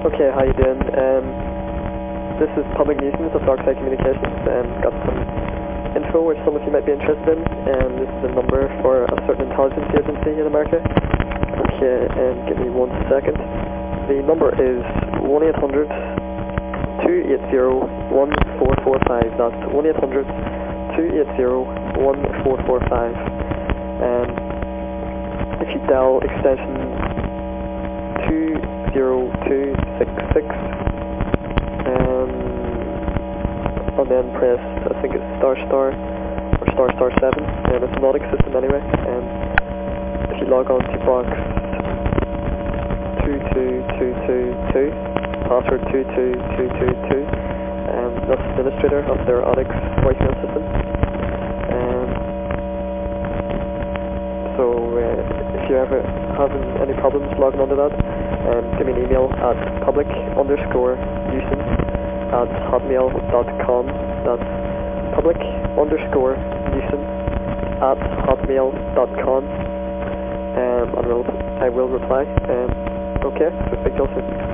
Okay, how you doing? Um, this is Public Nuisance of Darkside Communications. Um, got some info which some of you might be interested in. Um, this is a number for a certain intelligence agency in America. Okay, um, give me one second. The number is 1-800 280-1445. That's 1-800-280-1445. Um, if you dial extension 20266 um, and then press, I think it's star star or star star 7 and it's a Nautic system anyway. And if you log on to box 22222 password 22222 and that's the administrator of their Onyx voicemail system. Um, so uh, if you're ever having any problems logging onto that um, give me an email at public underscore nuisance at hotmail.com. That's public underscore nuisance at hotmail.com. Um, and we'll, I will reply. Um, okay, so speak to you soon.